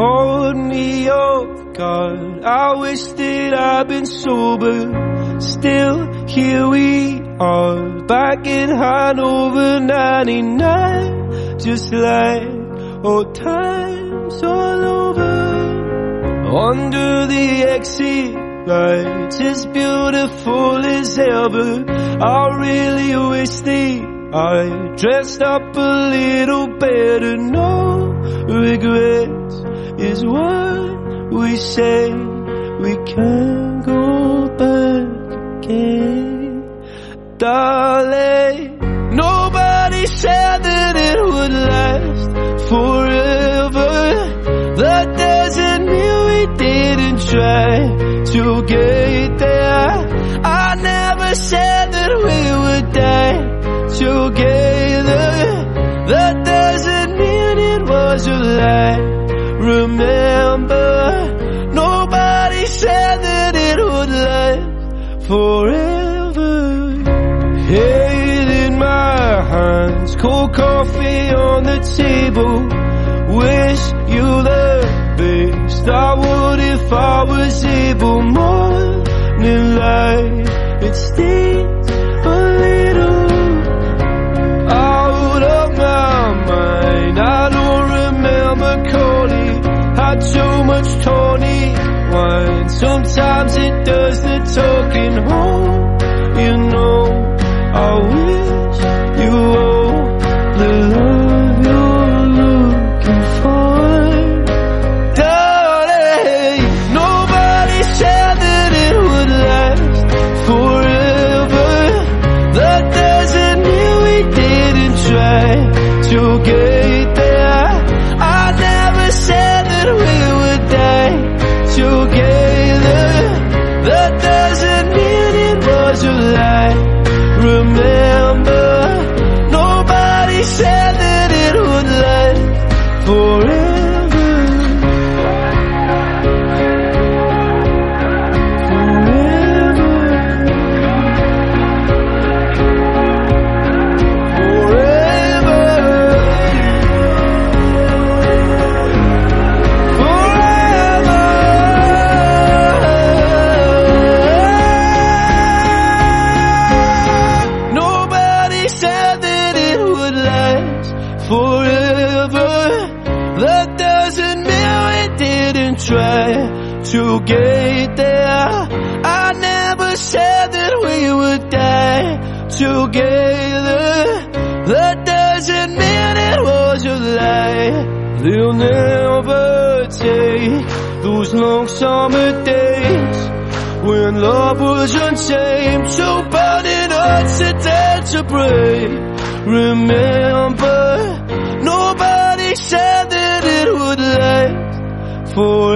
caught me off guard. I wish that I'd been sober. Still, here we are, back in Hanover 99. Just like old times all over. Under the exit lights, as beautiful as ever. I really wish that I dressed up a little better. No regrets is what we say. We can't go back again, darling. Nobody said that it would last forever. That doesn't mean we didn't try to get lie. Remember, nobody said that it would last forever. Head in my hands, cold coffee on the table. Wish you the best. I would if I was able. Morning light, it stings Had too much Tony wine. Sometimes it does the talking home. It was said that it would last forever. That doesn't mean we didn't try to get there. I never said that we would die together. That doesn't mean it was a lie. They'll never take those long summer days when love was untamed, so burning hearts are dead to break. Remember, nobody said that it would last forever.